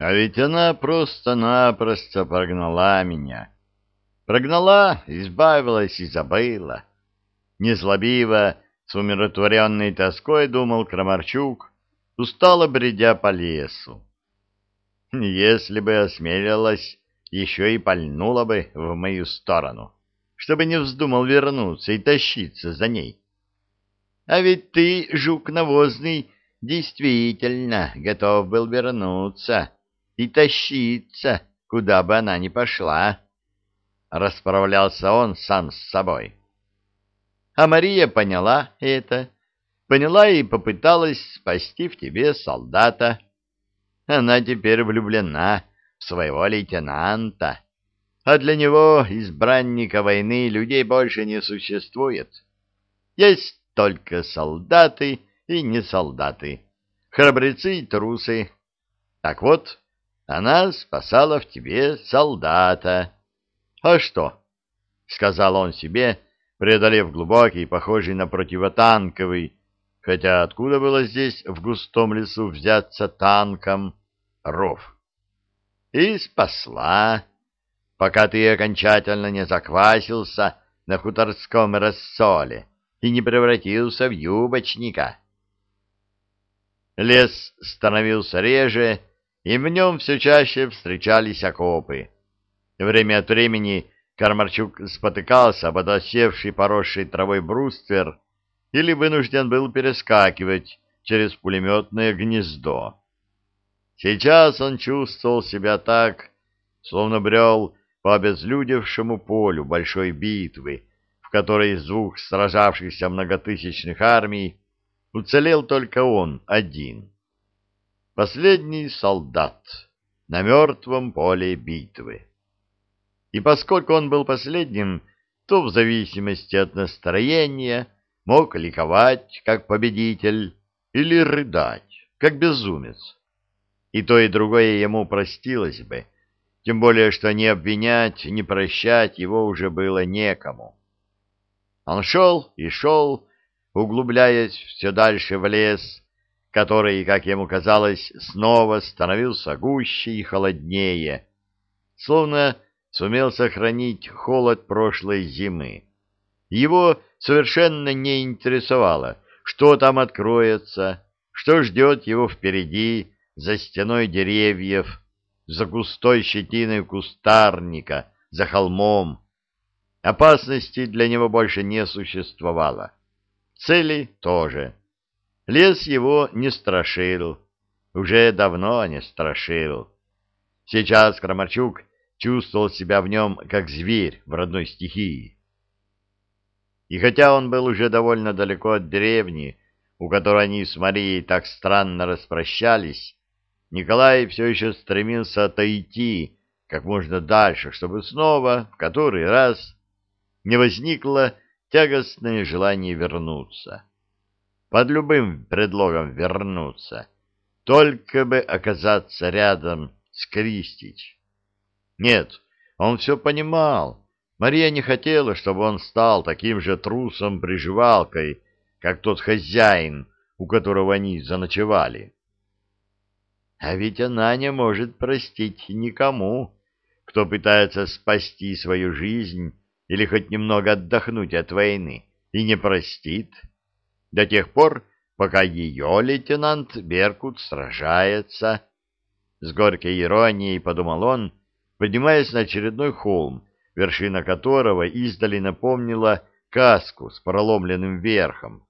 А ведь она просто-напросто прогнала меня. Прогнала, избавилась и забыла. Незлобиво, с умиротворенной тоской думал Крамарчук, устало бредя по лесу. Если бы осмелилась, еще и пальнула бы в мою сторону, чтобы не вздумал вернуться и тащиться за ней. А ведь ты, жук навозный, действительно готов был вернуться и тащиться, куда бы она ни пошла. Расправлялся он сам с собой. А Мария поняла это, поняла и попыталась спасти в тебе солдата. Она теперь влюблена в своего лейтенанта, а для него, избранника войны, людей больше не существует. Есть только солдаты и не солдаты, храбрецы и трусы. Так вот, она спасала в тебе солдата. А что? — сказал он себе, — преодолев глубокий, похожий на противотанковый, хотя откуда было здесь в густом лесу взяться танком, ров. И спасла, пока ты окончательно не заквасился на хуторском рассоле и не превратился в юбочника. Лес становился реже, и в нем все чаще встречались окопы. Время от времени Кармарчук спотыкался об осевший поросший травой бруствер или вынужден был перескакивать через пулеметное гнездо. Сейчас он чувствовал себя так, словно брел по обезлюдевшему полю большой битвы, в которой из двух сражавшихся многотысячных армий уцелел только он один. Последний солдат на мертвом поле битвы и поскольку он был последним, то в зависимости от настроения мог ликовать, как победитель, или рыдать, как безумец. И то, и другое ему простилось бы, тем более, что ни обвинять, ни прощать его уже было некому. Он шел и шел, углубляясь все дальше в лес, который, как ему казалось, снова становился гуще и холоднее, словно сумел сохранить холод прошлой зимы. Его совершенно не интересовало, что там откроется, что ждет его впереди, за стеной деревьев, за густой щетиной кустарника, за холмом. Опасности для него больше не существовало. Цели тоже. Лес его не страшил, уже давно не страшил. Сейчас Крамарчук чувствовал себя в нем как зверь в родной стихии. И хотя он был уже довольно далеко от деревни, у которой они с Марией так странно распрощались, Николай все еще стремился отойти как можно дальше, чтобы снова, в который раз, не возникло тягостное желание вернуться. Под любым предлогом вернуться, только бы оказаться рядом с Кристич. Нет, он все понимал. Мария не хотела, чтобы он стал таким же трусом-приживалкой, как тот хозяин, у которого они заночевали. А ведь она не может простить никому, кто пытается спасти свою жизнь или хоть немного отдохнуть от войны, и не простит до тех пор, пока ее лейтенант Беркут сражается. С горькой иронией подумал он, поднимаясь на очередной холм, вершина которого издали напомнила каску с проломленным верхом.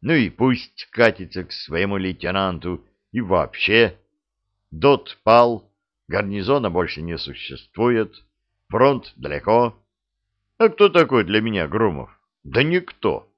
Ну и пусть катится к своему лейтенанту и вообще. Дот пал, гарнизона больше не существует, фронт далеко. А кто такой для меня Грумов? Да никто.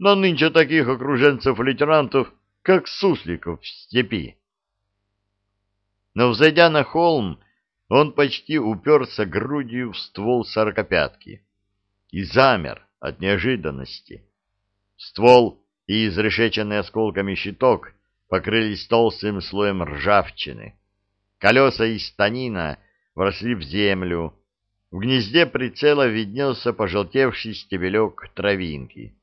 Но нынче таких окруженцев-лейтенантов, как сусликов в степи. Но, взойдя на холм, он почти уперся грудью в ствол сорокопятки и замер от неожиданности. Ствол и изрешеченный осколками щиток покрылись толстым слоем ржавчины. Колеса из станина вросли в землю. В гнезде прицела виднелся пожелтевший стебелек травинки.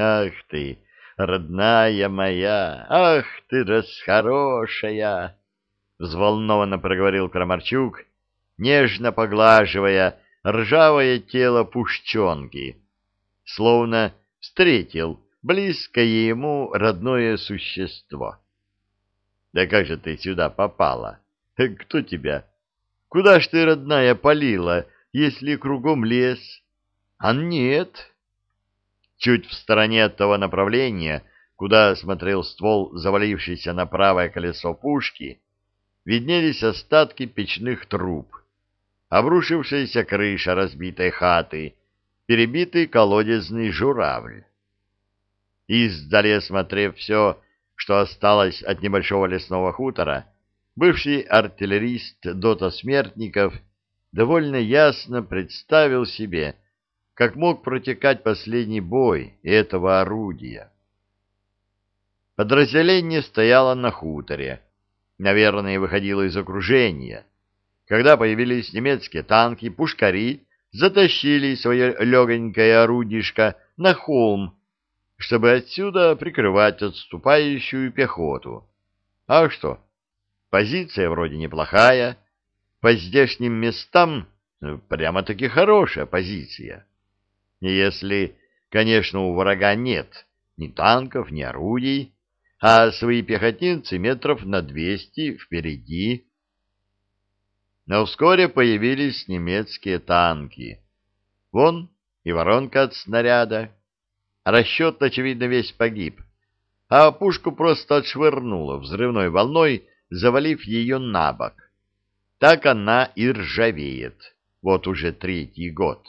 «Ах ты, родная моя! Ах ты, расхорошая!» — взволнованно проговорил Крамарчук, нежно поглаживая ржавое тело пушчонки, словно встретил близкое ему родное существо. — Да как же ты сюда попала? Кто тебя? Куда ж ты, родная, полила, если кругом лес? А нет. Чуть в стороне от того направления, куда смотрел ствол, завалившийся на правое колесо пушки, виднелись остатки печных труб, обрушившаяся крыша разбитой хаты, перебитый колодезный журавль. Издали, смотрев все, что осталось от небольшого лесного хутора, бывший артиллерист Дота Смертников довольно ясно представил себе, как мог протекать последний бой этого орудия. Подразделение стояло на хуторе, наверное, выходило из окружения. Когда появились немецкие танки, пушкари затащили свое легонькое орудишко на холм, чтобы отсюда прикрывать отступающую пехоту. А что? Позиция вроде неплохая, по здешним местам ну, прямо-таки хорошая позиция. Если, конечно, у врага нет ни танков, ни орудий, а свои пехотинцы метров на двести впереди. Но вскоре появились немецкие танки. Вон и воронка от снаряда. Расчет, очевидно, весь погиб, а пушку просто отшвырнуло взрывной волной, завалив ее на бок. Так она и ржавеет, вот уже третий год.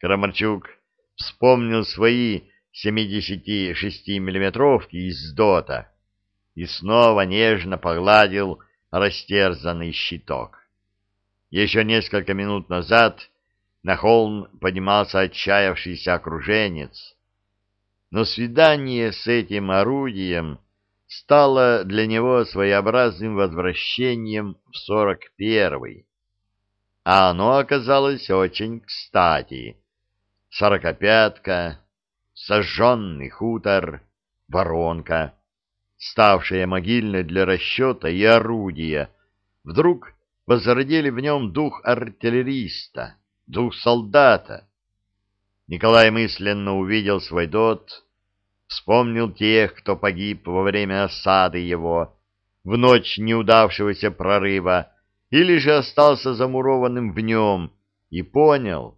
Крамарчук вспомнил свои 76-миллиметровки из дота и снова нежно погладил растерзанный щиток. Еще несколько минут назад на холм поднимался отчаявшийся окруженец, но свидание с этим орудием стало для него своеобразным возвращением в сорок первый, а оно оказалось очень кстати. Сорокопятка, сожженный хутор, воронка, ставшая могильной для расчета и орудия, вдруг возродили в нем дух артиллериста, дух солдата. Николай мысленно увидел свой дот, вспомнил тех, кто погиб во время осады его, в ночь неудавшегося прорыва, или же остался замурованным в нем, и понял,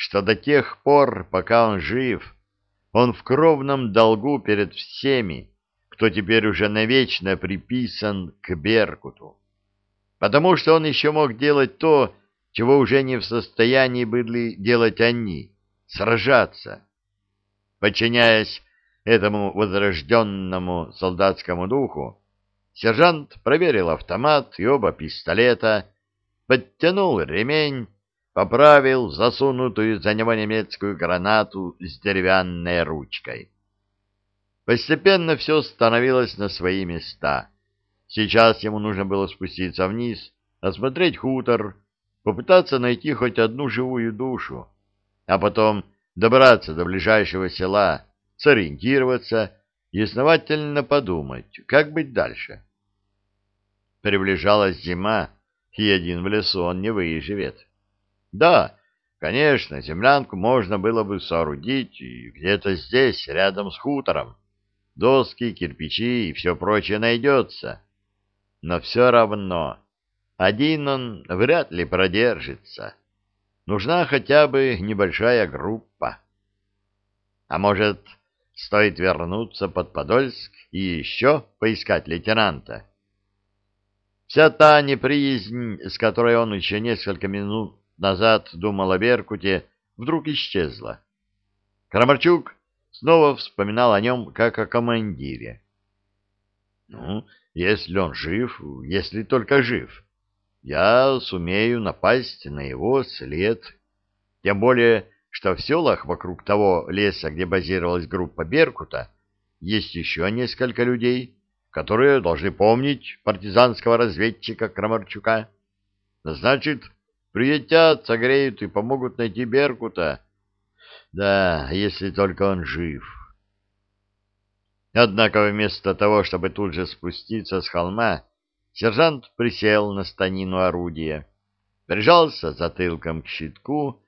что до тех пор, пока он жив, он в кровном долгу перед всеми, кто теперь уже навечно приписан к Беркуту. Потому что он еще мог делать то, чего уже не в состоянии были делать они — сражаться. Подчиняясь этому возрожденному солдатскому духу, сержант проверил автомат и оба пистолета, подтянул ремень, поправил засунутую за него немецкую гранату с деревянной ручкой. Постепенно все становилось на свои места. Сейчас ему нужно было спуститься вниз, осмотреть хутор, попытаться найти хоть одну живую душу, а потом добраться до ближайшего села, сориентироваться и основательно подумать, как быть дальше. Приближалась зима, и один в лесу он не выживет. Да, конечно, землянку можно было бы соорудить где-то здесь, рядом с хутором. Доски, кирпичи и все прочее найдется. Но все равно один он вряд ли продержится. Нужна хотя бы небольшая группа. А может, стоит вернуться под Подольск и еще поискать лейтенанта? Вся та неприязнь, с которой он еще несколько минут назад думал о Беркуте, вдруг исчезла. Крамарчук снова вспоминал о нем как о командире. Ну, если он жив, если только жив, я сумею напасть на его след. Тем более, что в селах вокруг того леса, где базировалась группа Беркута, есть еще несколько людей, которые должны помнить партизанского разведчика Крамарчука. Значит, Приютят, согреют и помогут найти Беркута. Да, если только он жив. Однако вместо того, чтобы тут же спуститься с холма, сержант присел на станину орудия, прижался затылком к щитку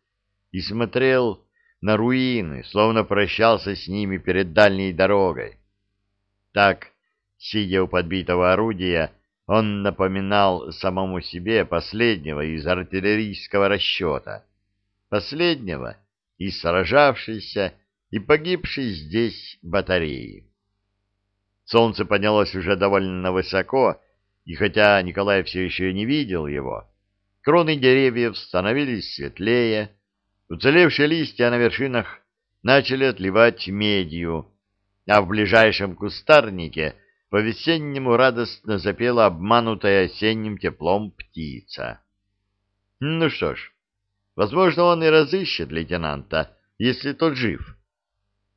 и смотрел на руины, словно прощался с ними перед дальней дорогой. Так, сидя у подбитого орудия, он напоминал самому себе последнего из артиллерийского расчета, последнего из сражавшейся и погибшей здесь батареи. Солнце поднялось уже довольно высоко, и хотя Николай все еще не видел его, кроны деревьев становились светлее, уцелевшие листья на вершинах начали отливать медью, а в ближайшем кустарнике по-весеннему радостно запела обманутая осенним теплом птица. Ну что ж, возможно, он и разыщет лейтенанта, если тот жив,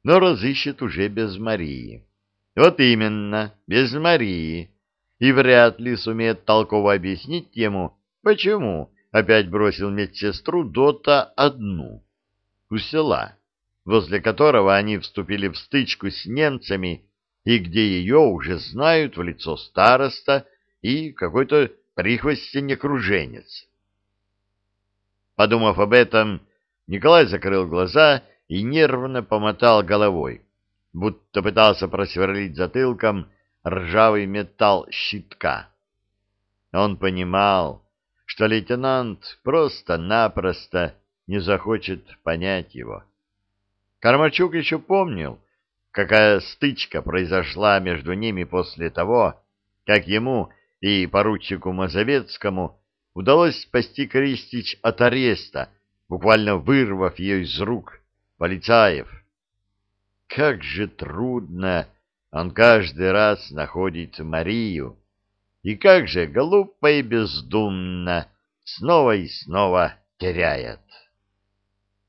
но разыщет уже без Марии. Вот именно, без Марии. И вряд ли сумеет толково объяснить ему, почему опять бросил медсестру Дота одну у села, возле которого они вступили в стычку с немцами и где ее уже знают в лицо староста и какой-то прихвостень-окруженец. Подумав об этом, Николай закрыл глаза и нервно помотал головой будто пытался просверлить затылком ржавый металл щитка. Он понимал, что лейтенант просто-напросто не захочет понять его. Кармачук еще помнил, какая стычка произошла между ними после того, как ему и поручику Мазовецкому удалось спасти Кристич от ареста, буквально вырвав ее из рук полицаев. Как же трудно он каждый раз находит Марию, и как же глупо и бездумно снова и снова теряет.